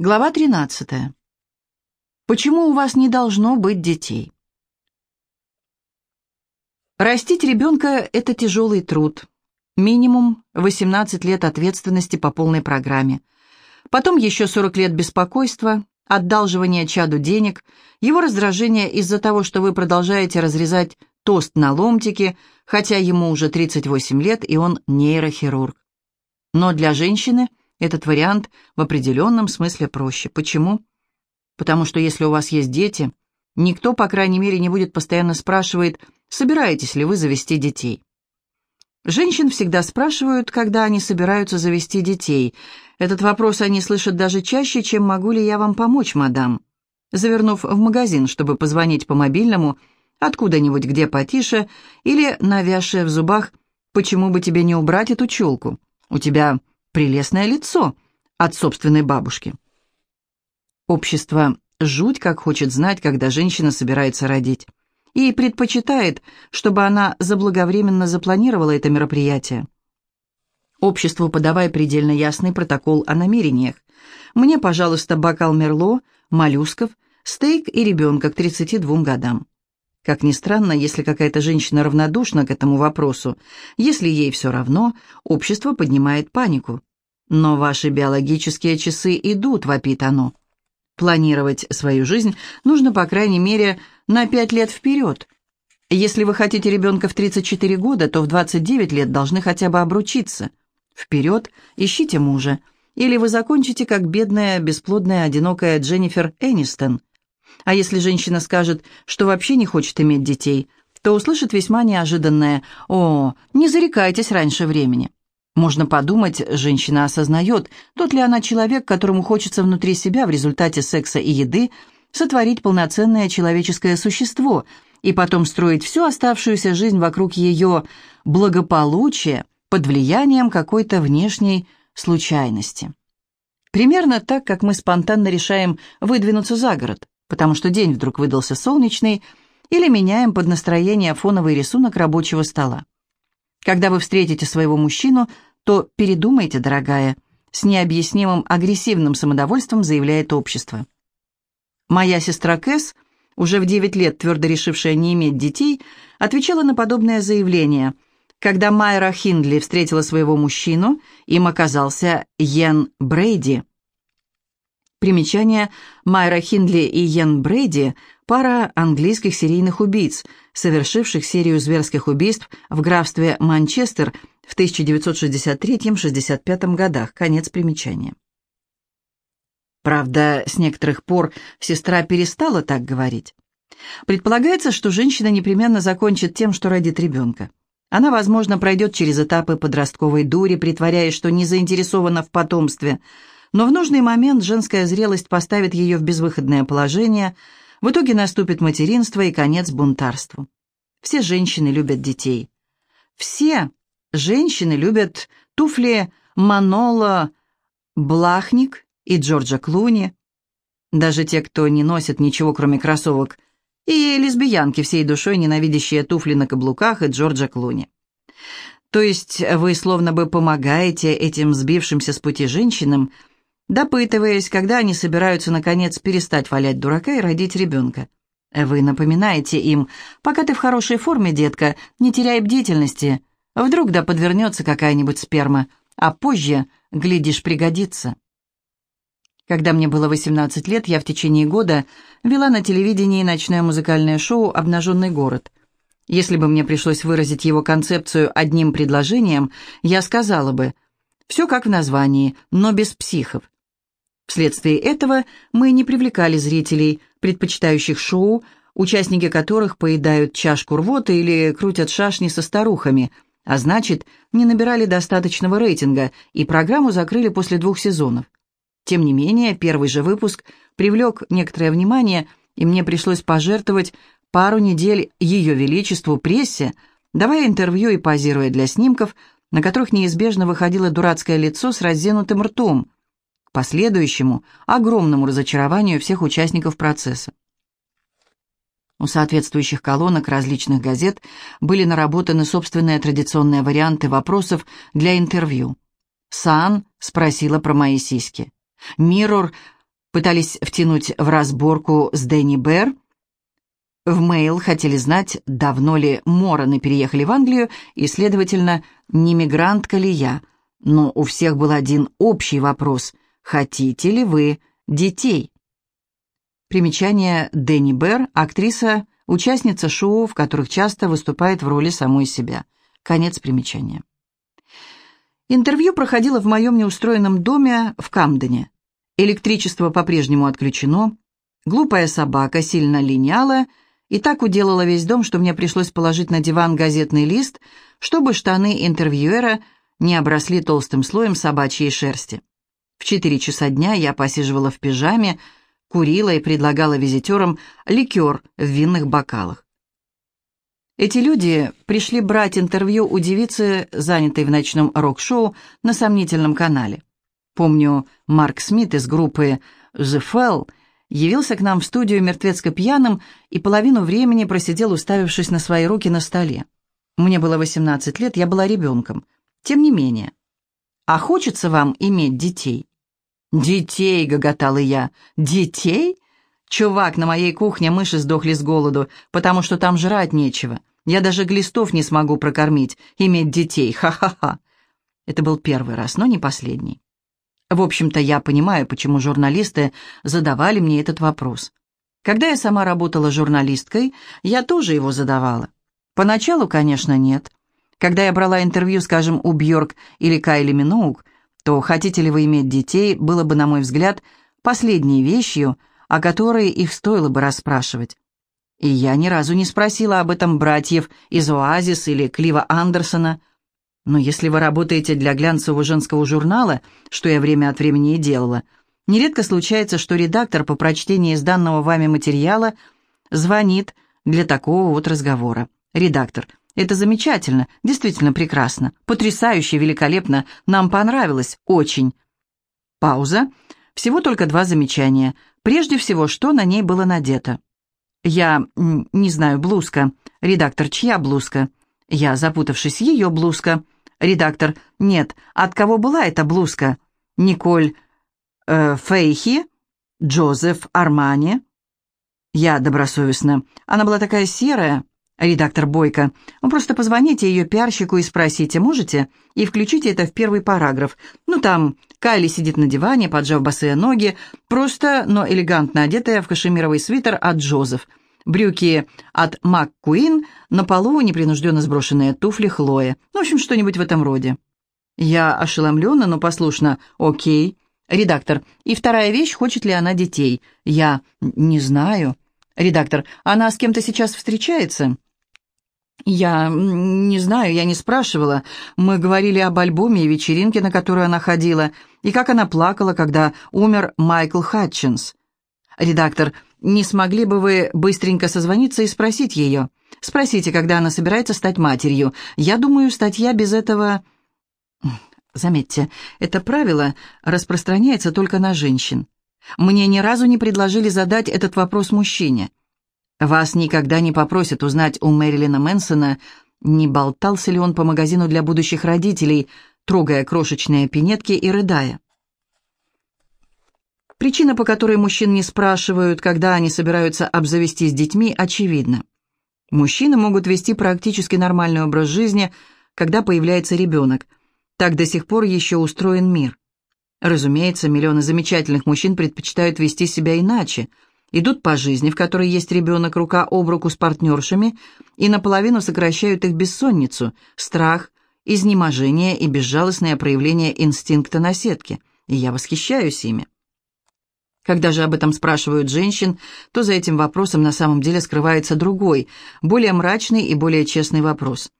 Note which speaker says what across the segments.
Speaker 1: Глава 13. Почему у вас не должно быть детей? Растить ребенка – это тяжелый труд. Минимум 18 лет ответственности по полной программе. Потом еще 40 лет беспокойства, отдалживания чаду денег, его раздражение из-за того, что вы продолжаете разрезать тост на ломтики, хотя ему уже 38 лет, и он нейрохирург. Но для женщины – этот вариант в определенном смысле проще. Почему? Потому что если у вас есть дети, никто, по крайней мере, не будет постоянно спрашивать, собираетесь ли вы завести детей. Женщин всегда спрашивают, когда они собираются завести детей. Этот вопрос они слышат даже чаще, чем «могу ли я вам помочь, мадам?». Завернув в магазин, чтобы позвонить по мобильному, откуда-нибудь где потише, или навязшая в зубах «почему бы тебе не убрать эту челку? У тебя прелестное лицо от собственной бабушки. Общество жуть как хочет знать, когда женщина собирается родить, и предпочитает, чтобы она заблаговременно запланировала это мероприятие. Обществу подавай предельно ясный протокол о намерениях. Мне, пожалуйста, бокал Мерло, моллюсков, стейк и ребенка к 32 годам. Как ни странно, если какая-то женщина равнодушна к этому вопросу, если ей все равно, общество поднимает панику. «Но ваши биологические часы идут», — вопит оно. Планировать свою жизнь нужно, по крайней мере, на пять лет вперед. Если вы хотите ребенка в 34 года, то в 29 лет должны хотя бы обручиться. Вперед, ищите мужа. Или вы закончите, как бедная, бесплодная, одинокая Дженнифер Энистон. А если женщина скажет, что вообще не хочет иметь детей, то услышит весьма неожиданное «О, не зарекайтесь раньше времени». Можно подумать, женщина осознает, тот ли она человек, которому хочется внутри себя в результате секса и еды сотворить полноценное человеческое существо и потом строить всю оставшуюся жизнь вокруг ее благополучия под влиянием какой-то внешней случайности. Примерно так, как мы спонтанно решаем выдвинуться за город, потому что день вдруг выдался солнечный, или меняем под настроение фоновый рисунок рабочего стола. Когда вы встретите своего мужчину – то передумайте, дорогая», с необъяснимым агрессивным самодовольством заявляет общество. Моя сестра Кэс, уже в 9 лет твердо решившая не иметь детей, отвечала на подобное заявление. Когда Майра Хиндли встретила своего мужчину, им оказался Йен Брейди. Примечание Майра Хиндли и Йен Брейди – пара английских серийных убийц, совершивших серию зверских убийств в графстве Манчестер в 1963-65 годах. Конец примечания. Правда, с некоторых пор сестра перестала так говорить. Предполагается, что женщина непременно закончит тем, что родит ребенка. Она, возможно, пройдет через этапы подростковой дури, притворяясь, что не заинтересована в потомстве, но в нужный момент женская зрелость поставит ее в безвыходное положение, в итоге наступит материнство и конец бунтарству. Все женщины любят детей. Все Женщины любят туфли Манола Блахник и Джорджа Клуни. Даже те, кто не носит ничего, кроме кроссовок, и лесбиянки, всей душой ненавидящие туфли на каблуках и Джорджа Клуни. То есть вы словно бы помогаете этим сбившимся с пути женщинам, допытываясь, когда они собираются, наконец, перестать валять дурака и родить ребенка. Вы напоминаете им, пока ты в хорошей форме, детка, не теряй бдительности, Вдруг да подвернется какая-нибудь сперма, а позже, глядишь, пригодится. Когда мне было 18 лет, я в течение года вела на телевидении ночное музыкальное шоу «Обнаженный город». Если бы мне пришлось выразить его концепцию одним предложением, я сказала бы «все как в названии, но без психов». Вследствие этого мы не привлекали зрителей, предпочитающих шоу, участники которых поедают чашку рвоты или крутят шашни со старухами – а значит, не набирали достаточного рейтинга, и программу закрыли после двух сезонов. Тем не менее, первый же выпуск привлек некоторое внимание, и мне пришлось пожертвовать пару недель Ее Величеству прессе, давая интервью и позируя для снимков, на которых неизбежно выходило дурацкое лицо с раззенутым ртом, последующему огромному разочарованию всех участников процесса. У соответствующих колонок различных газет были наработаны собственные традиционные варианты вопросов для интервью. «Сан» спросила про мои сиськи. «Миррор» Пытались втянуть в разборку с Дэнни Бэр. В Мейл хотели знать, давно ли Мороны переехали в Англию, и, следовательно, не мигрантка ли я. Но у всех был один общий вопрос – хотите ли вы детей? Примечание Дэнни Бэр, актриса, участница шоу, в которых часто выступает в роли самой себя. Конец примечания. Интервью проходило в моем неустроенном доме в Камдене. Электричество по-прежнему отключено, глупая собака сильно линяла и так уделала весь дом, что мне пришлось положить на диван газетный лист, чтобы штаны интервьюера не обросли толстым слоем собачьей шерсти. В четыре часа дня я посиживала в пижаме, курила и предлагала визитерам ликер в винных бокалах. Эти люди пришли брать интервью у девицы, занятой в ночном рок-шоу на сомнительном канале. Помню, Марк Смит из группы «The Fell» явился к нам в студию мертвецко пьяным и половину времени просидел, уставившись на свои руки на столе. Мне было 18 лет, я была ребенком. Тем не менее. «А хочется вам иметь детей?» «Детей!» — гоготала я. «Детей?» Чувак, на моей кухне мыши сдохли с голоду, потому что там жрать нечего. Я даже глистов не смогу прокормить, иметь детей, ха-ха-ха. Это был первый раз, но не последний. В общем-то, я понимаю, почему журналисты задавали мне этот вопрос. Когда я сама работала журналисткой, я тоже его задавала. Поначалу, конечно, нет. Когда я брала интервью, скажем, у Бьорк или Кайли Миноук, то «хотите ли вы иметь детей» было бы, на мой взгляд, последней вещью, о которой их стоило бы расспрашивать. И я ни разу не спросила об этом братьев из «Оазис» или Клива Андерсона. Но если вы работаете для глянцевого женского журнала, что я время от времени и делала, нередко случается, что редактор по прочтении изданного вами материала звонит для такого вот разговора. Редактор. Это замечательно, действительно прекрасно, потрясающе, великолепно, нам понравилось, очень. Пауза. Всего только два замечания. Прежде всего, что на ней было надето. Я не знаю, блузка. Редактор, чья блузка? Я, запутавшись, ее блузка. Редактор, нет, от кого была эта блузка? Николь э, Фейхи? Джозеф Армани? Я добросовестно. Она была такая серая. Редактор Бойко. Вы просто позвоните ее пиарщику и спросите, можете? И включите это в первый параграф. Ну, там Кайли сидит на диване, поджав босые ноги, просто, но элегантно одетая в кашемировый свитер от Джозеф. Брюки от МакКуин, на полу непринужденно сброшенные туфли Хлоя. Ну, в общем, что-нибудь в этом роде. Я ошеломлена, но послушно. Окей. Редактор. И вторая вещь, хочет ли она детей? Я не знаю. Редактор. Она с кем-то сейчас встречается? «Я не знаю, я не спрашивала. Мы говорили об альбоме и вечеринке, на которую она ходила, и как она плакала, когда умер Майкл Хатчинс. Редактор, не смогли бы вы быстренько созвониться и спросить ее? Спросите, когда она собирается стать матерью. Я думаю, статья без этого...» Заметьте, это правило распространяется только на женщин. Мне ни разу не предложили задать этот вопрос мужчине. Вас никогда не попросят узнать у Мэрилина Мэнсона, не болтался ли он по магазину для будущих родителей, трогая крошечные пинетки и рыдая. Причина, по которой мужчин не спрашивают, когда они собираются обзавестись детьми, очевидна. Мужчины могут вести практически нормальный образ жизни, когда появляется ребенок. Так до сих пор еще устроен мир. Разумеется, миллионы замечательных мужчин предпочитают вести себя иначе – идут по жизни, в которой есть ребенок рука об руку с партнершами, и наполовину сокращают их бессонницу, страх, изнеможение и безжалостное проявление инстинкта наседки. И я восхищаюсь ими. Когда же об этом спрашивают женщин, то за этим вопросом на самом деле скрывается другой, более мрачный и более честный вопрос.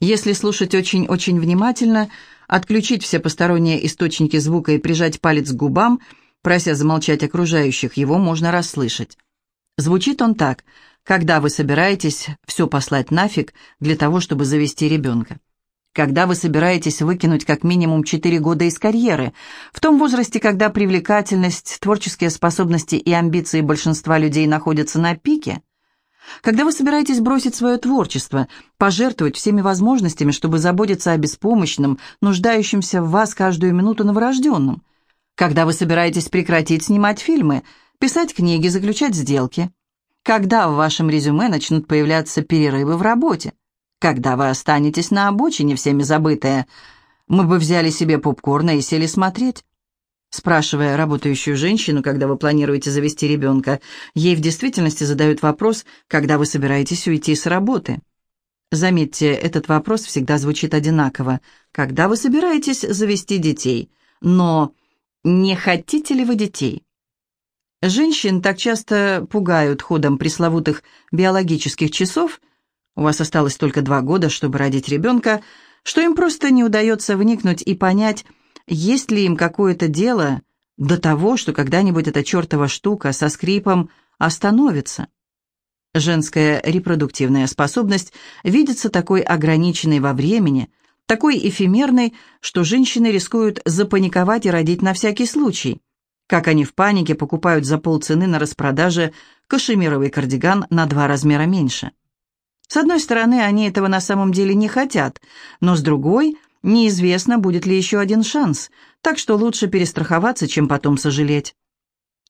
Speaker 1: Если слушать очень-очень внимательно, отключить все посторонние источники звука и прижать палец к губам – Прося замолчать окружающих, его можно расслышать. Звучит он так, когда вы собираетесь все послать нафиг для того, чтобы завести ребенка. Когда вы собираетесь выкинуть как минимум 4 года из карьеры, в том возрасте, когда привлекательность, творческие способности и амбиции большинства людей находятся на пике, когда вы собираетесь бросить свое творчество, пожертвовать всеми возможностями, чтобы заботиться о беспомощном, нуждающемся в вас каждую минуту новорожденном, Когда вы собираетесь прекратить снимать фильмы, писать книги, заключать сделки? Когда в вашем резюме начнут появляться перерывы в работе? Когда вы останетесь на обочине, всеми забытые? Мы бы взяли себе попкорна и сели смотреть. Спрашивая работающую женщину, когда вы планируете завести ребенка, ей в действительности задают вопрос, когда вы собираетесь уйти с работы. Заметьте, этот вопрос всегда звучит одинаково. Когда вы собираетесь завести детей? Но не хотите ли вы детей? Женщин так часто пугают ходом пресловутых биологических часов, у вас осталось только два года, чтобы родить ребенка, что им просто не удается вникнуть и понять, есть ли им какое-то дело до того, что когда-нибудь эта чертова штука со скрипом остановится. Женская репродуктивная способность видится такой ограниченной во времени, такой эфемерной, что женщины рискуют запаниковать и родить на всякий случай. Как они в панике покупают за полцены на распродаже кашемировый кардиган на два размера меньше. С одной стороны, они этого на самом деле не хотят, но с другой, неизвестно, будет ли еще один шанс, так что лучше перестраховаться, чем потом сожалеть.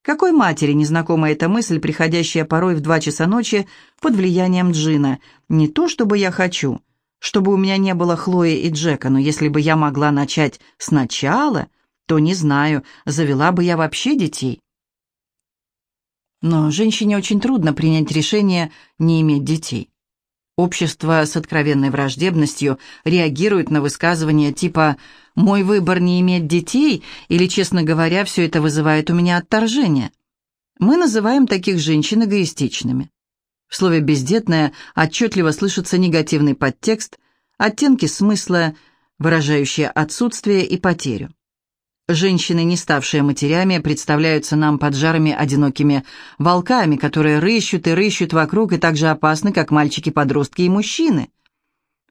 Speaker 1: Какой матери незнакома эта мысль, приходящая порой в два часа ночи под влиянием джина? Не то, чтобы я хочу, чтобы у меня не было Хлои и Джека, но если бы я могла начать сначала, то не знаю, завела бы я вообще детей. Но женщине очень трудно принять решение не иметь детей. Общество с откровенной враждебностью реагирует на высказывания типа «мой выбор не иметь детей» или, честно говоря, все это вызывает у меня отторжение. Мы называем таких женщин эгоистичными. В слове «бездетная» отчетливо слышится негативный подтекст, оттенки смысла, выражающие отсутствие и потерю. Женщины, не ставшие матерями, представляются нам поджарыми одинокими волками, которые рыщут и рыщут вокруг и так же опасны, как мальчики-подростки и мужчины.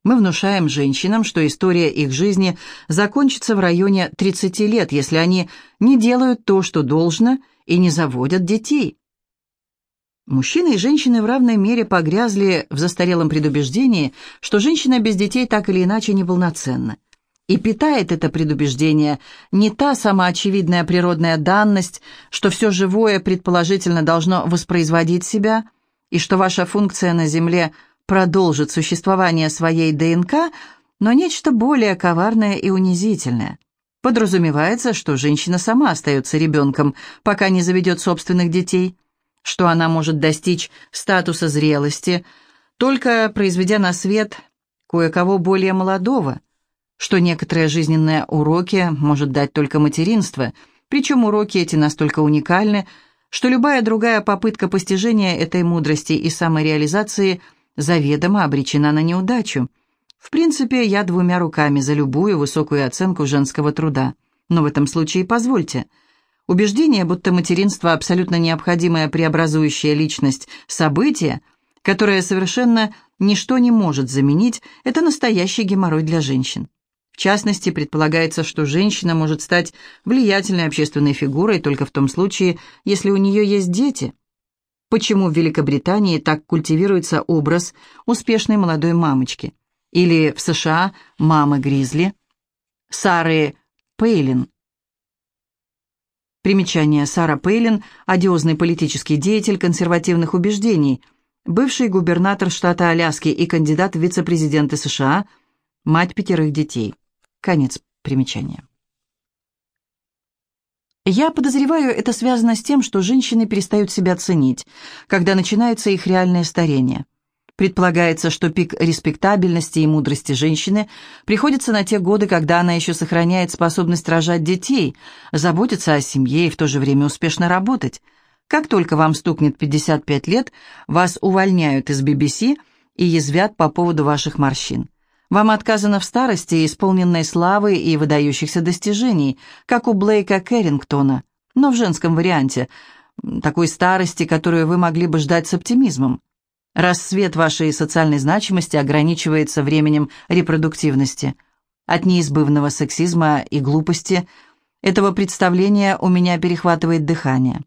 Speaker 1: Мы внушаем женщинам, что история их жизни закончится в районе 30 лет, если они не делают то, что должно, и не заводят детей. Мужчины и женщины в равной мере погрязли в застарелом предубеждении, что женщина без детей так или иначе неполноценна. И питает это предубеждение не та самоочевидная природная данность, что все живое предположительно должно воспроизводить себя, и что ваша функция на Земле продолжит существование своей ДНК, но нечто более коварное и унизительное. Подразумевается, что женщина сама остается ребенком, пока не заведет собственных детей, что она может достичь статуса зрелости, только произведя на свет кое-кого более молодого – что некоторые жизненные уроки может дать только материнство, причем уроки эти настолько уникальны, что любая другая попытка постижения этой мудрости и самореализации заведомо обречена на неудачу. В принципе, я двумя руками за любую высокую оценку женского труда. Но в этом случае позвольте. Убеждение, будто материнство – абсолютно необходимая преобразующая личность событие, которое совершенно ничто не может заменить, это настоящий геморрой для женщин. В частности, предполагается, что женщина может стать влиятельной общественной фигурой только в том случае, если у нее есть дети. Почему в Великобритании так культивируется образ успешной молодой мамочки? Или в США мамы Гризли? Сары Пейлин. Примечание. Сара Пейлин – одиозный политический деятель консервативных убеждений, бывший губернатор штата Аляски и кандидат в вице-президенты США, мать пятерых детей. Конец примечания. Я подозреваю, это связано с тем, что женщины перестают себя ценить, когда начинается их реальное старение. Предполагается, что пик респектабельности и мудрости женщины приходится на те годы, когда она еще сохраняет способность рожать детей, заботиться о семье и в то же время успешно работать. Как только вам стукнет 55 лет, вас увольняют из BBC и язвят по поводу ваших морщин. Вам отказано в старости, исполненной славы и выдающихся достижений, как у Блейка Кэррингтона, но в женском варианте, такой старости, которую вы могли бы ждать с оптимизмом. Рассвет вашей социальной значимости ограничивается временем репродуктивности. От неизбывного сексизма и глупости этого представления у меня перехватывает дыхание.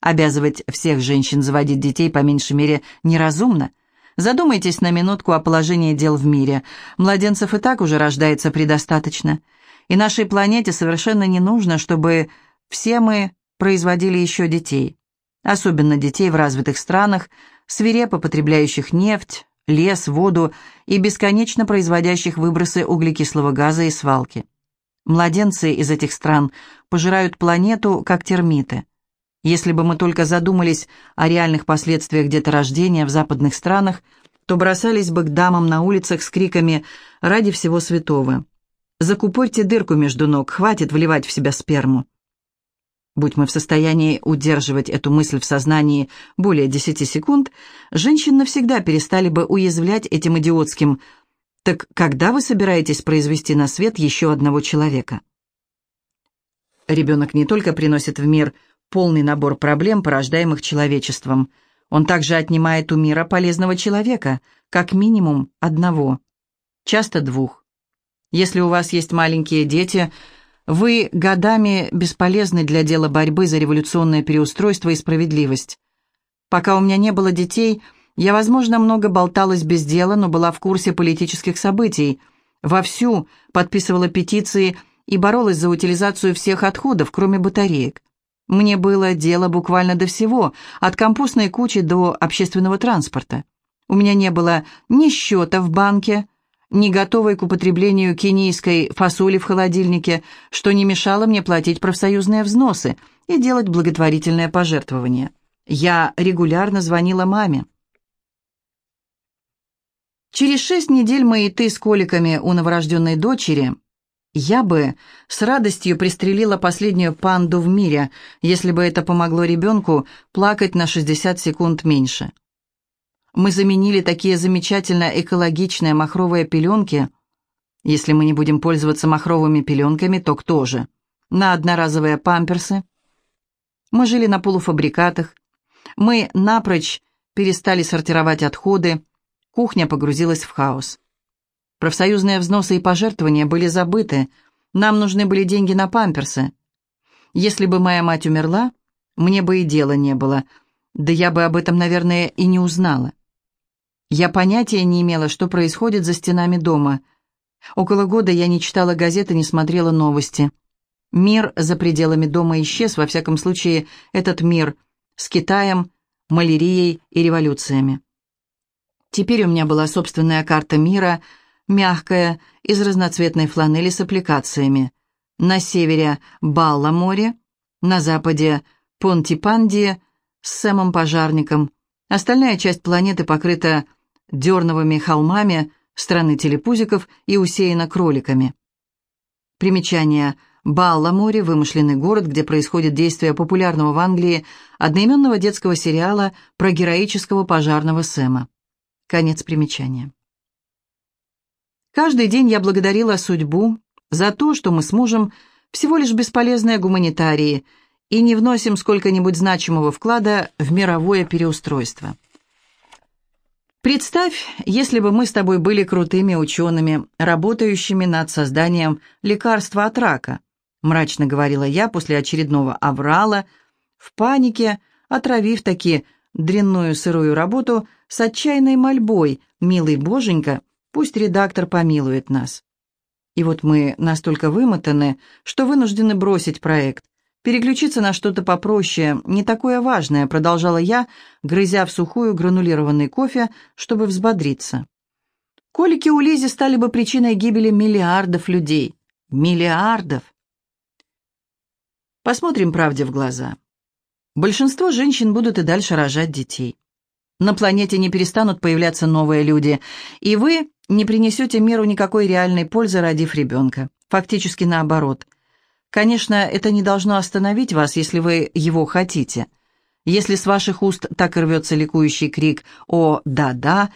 Speaker 1: Обязывать всех женщин заводить детей по меньшей мере неразумно – Задумайтесь на минутку о положении дел в мире. Младенцев и так уже рождается предостаточно. И нашей планете совершенно не нужно, чтобы все мы производили еще детей, особенно детей в развитых странах, свирепо потребляющих нефть, лес, воду и бесконечно производящих выбросы углекислого газа и свалки. Младенцы из этих стран пожирают планету, как термиты. Если бы мы только задумались о реальных последствиях деторождения в западных странах, то бросались бы к дамам на улицах с криками «Ради всего святого!» «Закупорьте дырку между ног, хватит вливать в себя сперму!» Будь мы в состоянии удерживать эту мысль в сознании более десяти секунд, женщин навсегда перестали бы уязвлять этим идиотским «Так когда вы собираетесь произвести на свет еще одного человека?» Ребенок не только приносит в мир полный набор проблем, порождаемых человечеством, он также отнимает у мира полезного человека, как минимум одного, часто двух. Если у вас есть маленькие дети – вы годами бесполезны для дела борьбы за революционное переустройство и справедливость. Пока у меня не было детей, я, возможно, много болталась без дела, но была в курсе политических событий, вовсю подписывала петиции и боролась за утилизацию всех отходов, кроме батареек. Мне было дело буквально до всего, от компостной кучи до общественного транспорта. У меня не было ни счета в банке, не готовой к употреблению кенийской фасоли в холодильнике, что не мешало мне платить профсоюзные взносы и делать благотворительное пожертвование. Я регулярно звонила маме. Через шесть недель моей ты с коликами у новорожденной дочери я бы с радостью пристрелила последнюю панду в мире, если бы это помогло ребенку плакать на 60 секунд меньше. Мы заменили такие замечательно экологичные махровые пеленки. Если мы не будем пользоваться махровыми пеленками, то кто же? На одноразовые памперсы. Мы жили на полуфабрикатах. Мы напрочь перестали сортировать отходы. Кухня погрузилась в хаос. Профсоюзные взносы и пожертвования были забыты. Нам нужны были деньги на памперсы. Если бы моя мать умерла, мне бы и дела не было. Да я бы об этом, наверное, и не узнала. Я понятия не имела, что происходит за стенами дома. Около года я не читала газеты, не смотрела новости. Мир за пределами дома исчез, во всяком случае, этот мир с Китаем, малярией и революциями. Теперь у меня была собственная карта мира, мягкая, из разноцветной фланели с аппликациями. На севере Балла-море, на западе Понтипанди с Сэмом Пожарником. Остальная часть планеты покрыта дерновыми холмами страны телепузиков и усеяна кроликами. Примечание. Балла-море – вымышленный город, где происходит действие популярного в Англии одноименного детского сериала про героического пожарного Сэма. Конец примечания. Каждый день я благодарила судьбу за то, что мы с мужем всего лишь бесполезные гуманитарии и не вносим сколько-нибудь значимого вклада в мировое переустройство. Представь, если бы мы с тобой были крутыми учеными, работающими над созданием лекарства от рака, мрачно говорила я после очередного аврала, в панике, отравив таки дрянную сырую работу с отчаянной мольбой, «Милый боженька, пусть редактор помилует нас». И вот мы настолько вымотаны, что вынуждены бросить проект, переключиться на что-то попроще, не такое важное», — продолжала я, грызя в сухую гранулированный кофе, чтобы взбодриться. «Колики у Лизи стали бы причиной гибели миллиардов людей. Миллиардов!» Посмотрим правде в глаза. Большинство женщин будут и дальше рожать детей. На планете не перестанут появляться новые люди, и вы не принесете миру никакой реальной пользы, родив ребенка. Фактически наоборот – Конечно, это не должно остановить вас, если вы его хотите. Если с ваших уст так рвется ликующий крик «О, да-да!»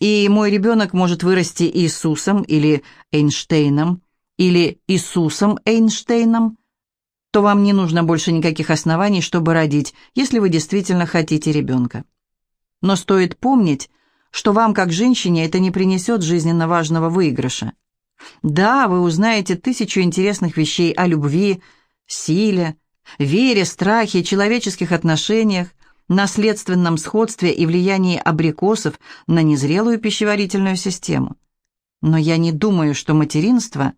Speaker 1: и мой ребенок может вырасти Иисусом или Эйнштейном, или Иисусом Эйнштейном, то вам не нужно больше никаких оснований, чтобы родить, если вы действительно хотите ребенка. Но стоит помнить, что вам, как женщине, это не принесет жизненно важного выигрыша. Да, вы узнаете тысячу интересных вещей о любви, силе, вере, страхе, человеческих отношениях, наследственном сходстве и влиянии абрикосов на незрелую пищеварительную систему. Но я не думаю, что материнство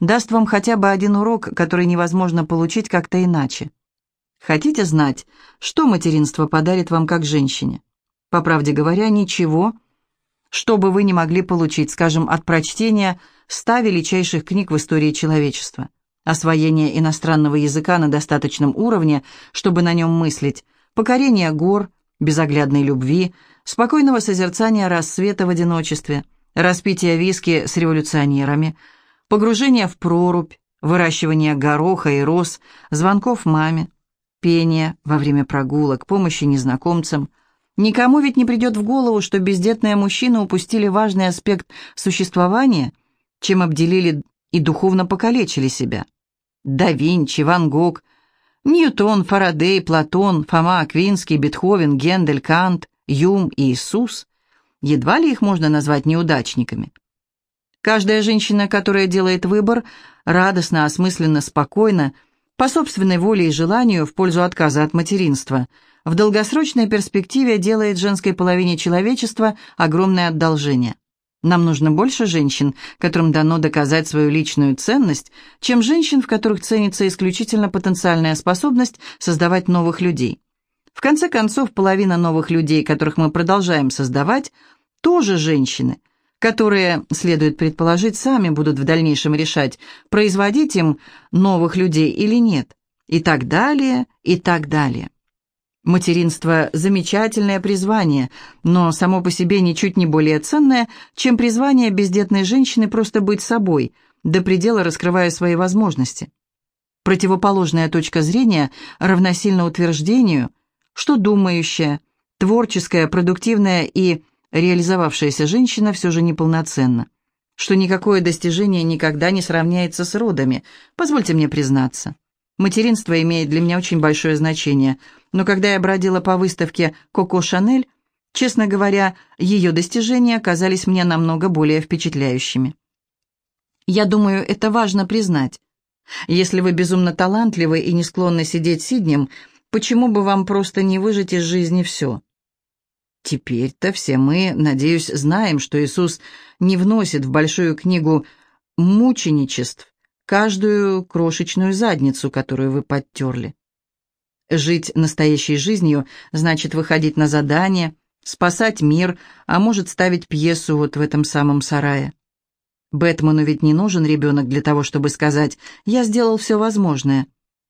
Speaker 1: даст вам хотя бы один урок, который невозможно получить как-то иначе. Хотите знать, что материнство подарит вам как женщине? По правде говоря, ничего, что бы вы не могли получить, скажем, от прочтения ста величайших книг в истории человечества, освоения иностранного языка на достаточном уровне, чтобы на нем мыслить, покорения гор, безоглядной любви, спокойного созерцания рассвета в одиночестве, распития виски с революционерами, погружения в прорубь, выращивания гороха и роз, звонков маме, пения во время прогулок, помощи незнакомцам. Никому ведь не придет в голову, что бездетные мужчины упустили важный аспект существования, чем обделили и духовно покалечили себя. Да Винчи, Ван Гог, Ньютон, Фарадей, Платон, Фома Аквинский, Бетховен, Гендель, Кант, Юм и Иисус. Едва ли их можно назвать неудачниками. Каждая женщина, которая делает выбор, радостно, осмысленно, спокойно, по собственной воле и желанию в пользу отказа от материнства, в долгосрочной перспективе делает женской половине человечества огромное одолжение. Нам нужно больше женщин, которым дано доказать свою личную ценность, чем женщин, в которых ценится исключительно потенциальная способность создавать новых людей. В конце концов, половина новых людей, которых мы продолжаем создавать, тоже женщины, которые, следует предположить, сами будут в дальнейшем решать, производить им новых людей или нет, и так далее, и так далее. Материнство – замечательное призвание, но само по себе ничуть не более ценное, чем призвание бездетной женщины просто быть собой, до предела раскрывая свои возможности. Противоположная точка зрения равносильна утверждению, что думающая, творческая, продуктивная и реализовавшаяся женщина все же неполноценна, что никакое достижение никогда не сравняется с родами, позвольте мне признаться. Материнство имеет для меня очень большое значение, но когда я бродила по выставке «Коко Шанель», честно говоря, ее достижения оказались мне намного более впечатляющими. Я думаю, это важно признать. Если вы безумно талантливы и не склонны сидеть сиднем, почему бы вам просто не выжить из жизни все? Теперь-то все мы, надеюсь, знаем, что Иисус не вносит в большую книгу мученичеств каждую крошечную задницу, которую вы подтерли. Жить настоящей жизнью значит выходить на задание, спасать мир, а может ставить пьесу вот в этом самом сарае. Бэтмену ведь не нужен ребенок для того, чтобы сказать «я сделал все возможное».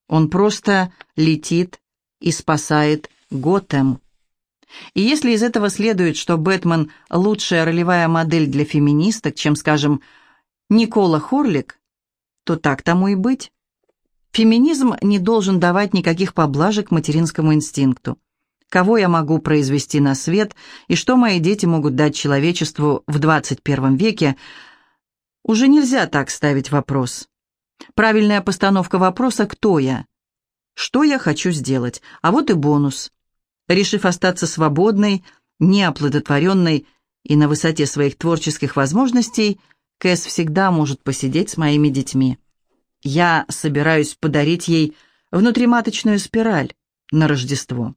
Speaker 1: Он просто летит и спасает Готэм. И если из этого следует, что Бэтмен – лучшая ролевая модель для феминисток, чем, скажем, Никола Хорлик, то так тому и быть. Феминизм не должен давать никаких поблажек материнскому инстинкту. Кого я могу произвести на свет и что мои дети могут дать человечеству в 21 веке, уже нельзя так ставить вопрос. Правильная постановка вопроса «Кто я?». Что я хочу сделать? А вот и бонус. Решив остаться свободной, неоплодотворенной и на высоте своих творческих возможностей – Кэс всегда может посидеть с моими детьми. Я собираюсь подарить ей внутриматочную спираль на Рождество.